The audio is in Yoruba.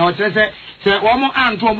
na ɔkyerɛ sɛ sɛ wɔn anto wɔn